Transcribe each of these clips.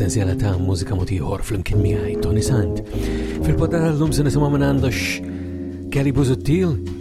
sensiela ta' mużika motiħor fl-imkien miħaj Tony Sant. Fil-poddar l-lum se nisimgħu minn għandux Kelly Buzuttil,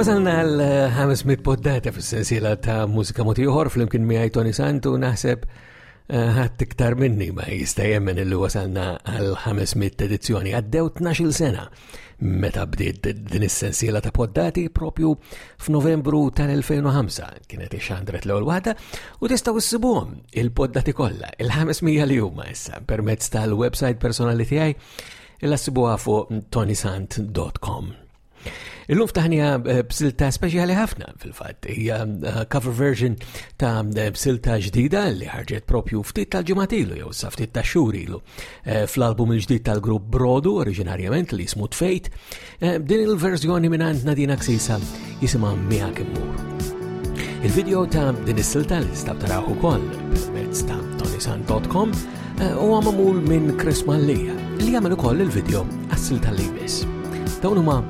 Wasalna għal ħames mit poddata fis-sensiela ta' mużika motiħor fl-imkien miegħi Tony Santu naħseb eh, ħadd iktar minni ma jista' jemmen illi wasalna għal ħames mit edizzjoni għaddew 12 sena meta bdiet din is-sensiela ta' poddati propju f'Novembru tal-2005 kienet ixandret l-ewwel waħda u tistgħu ssibuhom il-poddati kollha il-500 li huma issa permezz tal-website personali tiegħi illa ssibuha fuq tonisant.com. Illum ftaħnija eh, b'silta speċjali ħafna fil-fatt. Hija eh, cover version ta' eh, b'silta ġdida li ħarġet propju ftit tal-ġimatilu jew sa ftit ta' xurilu. Eh, fl-album il-ġdid tal-grupp Brodu, oriġinarjament li jismu Tfejt, eh, din il-verżjoni minn għand Nadina Ksisa jisimha Mija Kimmur. Il-video ta' din is-silta li stab taraħu kol permezz ta' tonisan.com eh, u għamamul minn Chris Mallia li għamil ukoll il-video għas-silta li jmiss. Dawn huma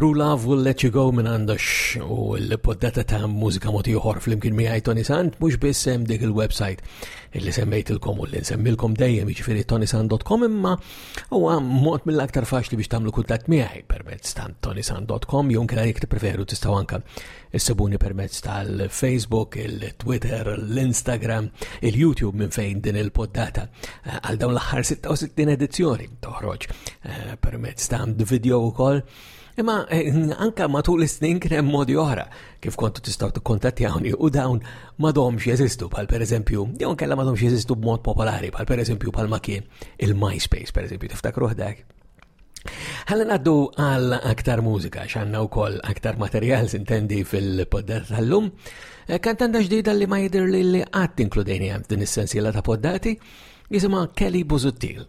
True Love Will Let You Go minn għandax u l-poddata ta' mużika motiħor fl-imkien miħaj Tony Sand, mux biss hemm dik il-website li semmejtilkom u li nsemmilkom dejjem iġifiri tonisan.com imma U għam mod mill-aktar faċli biex tamlu kuntat miħaj permezz ta' tonisan.com jew kena jek preferu tistaw anka issibuni permezz tal-Facebook, il-Twitter, l-Instagram, il-YouTube minn fejn din il-poddata eh, għal dawn l-aħħar 66 edizzjoni toħroġ eh, permezz ta' video u koll Imma eh, anka matul is-snin kien hemm modi oħra kif kontu tistgħu tikkontattjawni u dawn m'għadhomx jeżistu bħal pereżempju jew nkella m'għadhomx jeżistu b'mod popolari bħal pereżempju bħal ma kien il-MySpace pereżempju tiftakruh dak. Ħalli naddu għal aktar mużika, xanna u koll aktar materjal sintendi fil-poddat tal-lum. Eh, kantanda ġdida li ma jidir li li għat inkludejni għam din is-sensiela ta' poddati, jisima Kelly Buzuttil.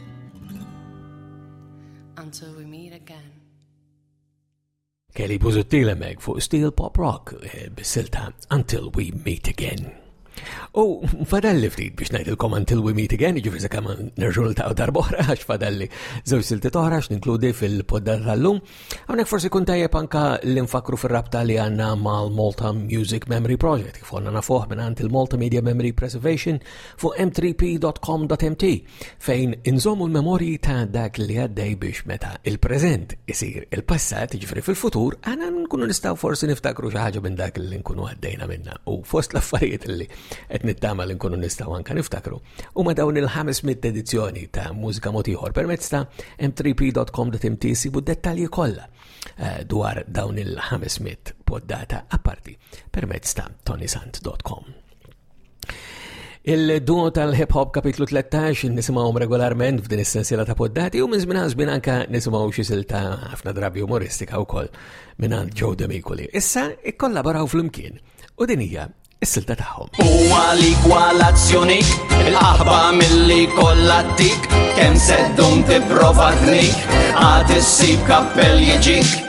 Until we meet again. Kelly Buzuttil hemmhekk fuq Steel Pop Rock eh, bis-silta Until We Meet Again. U fadalli ftit biex ngħidilkom Until We Meet Again, jiġifieri sakemm nerġgħu niltaqgħu darb'oħra għax fadalli żewġ silti toħra x'ninkludi fil-poddar tal-lum. Hawnhekk forsi kun tajjeb anka l-infakru fir-rabta li għandna mal-Malta Music Memory Project kif konna nafuh minn il-Malta Media Memory Preservation fuq m3p.com.mt fejn inżommu l-memorji ta' dak li għaddej biex meta il-preżent isir il-passat, ġifri fil-futur, għana nkunu nistaw forsi niftakru xi ħaġa minn dak li nkunu għaddejna minna. U fost l-affarijiet li qed nittama li nkunu nistaw anka niftakru, u ma dawn il-500 edizzjoni ta' mużika motiħor permezz ta' m3p.com.mt sibu dettalji kollha eh, dwar dawn il-500 poddata apparti permezz ta' tonisant.com. Il-duo tal-hip hop kapitlu 13 nisimgħu regolarment f'din is-sensiela ta' poddati u minn żmien żmien anke nisimgħu xi silta ħafna drabi umoristika wkoll minn għand Joe Demikuli. Issa ikkollaboraw flimkien u din hija s-silta tagħhom. Huwa l-ikwalazzjoni il-qaħba milli kollha tik kemm seddum tipprova tnik għad issib kappell jiġik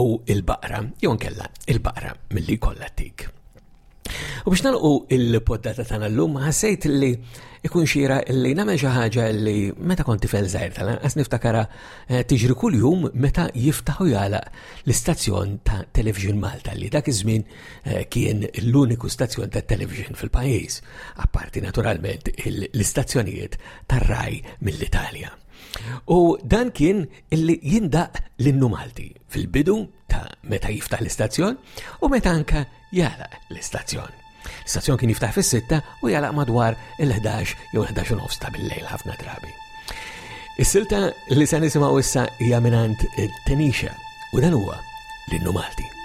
u il-baqra, jew nkella il-baqra milli kollha tik. U biex nalqu il-poddata tagħna llum ħassejt li ikun xira li nagħmel xi ħaġa li meta kont tifel żgħir tal-anqas niftakara eh, tiġri kuljum meta jiftaħu jala l-istazzjon ta' Television Malta li dak iż-żmien eh, kien l-uniku stazzjon ta' television fil-pajjiż, apparti naturalment l-istazzjonijiet tar-raj mill-Italja. U dan kien illi jindaq l-innu Malti fil-bidu ta' meta jiftaħ l-istazzjon u meta anka jala l-istazzjon. L-istazzjon kien jiftaħ fis-sitta u jala madwar il-11 jew 11 nofs ta' bil-lejl ħafna drabi. Is-silta li se nisimgħu issa hija minant Tenisha u dan huwa l-innu Malti.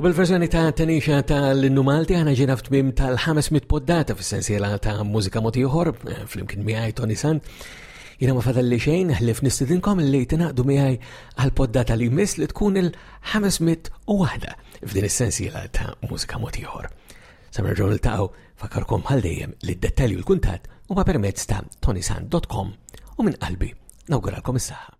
U bil-verżjoni ta' Tanisha ta' l-innu Malti għana ġena f'tmim tal-500 poddata fis-sensiela ta' mużika motiħor eh, fl-imkien miħaj Tony San. Jina ma fadal li xejn, ħlif nistidinkom li tinaqdu miħaj għal-poddata li mis li tkun il-500 u wahda f'din is-sensiela ta' mużika motiħor. Samra ġon il-taqaw fakarkom għal dejjem li d-dettalji u l-kuntat u ma permezz ta' tonisan.com u minn qalbi nawguralkom is-saħħa.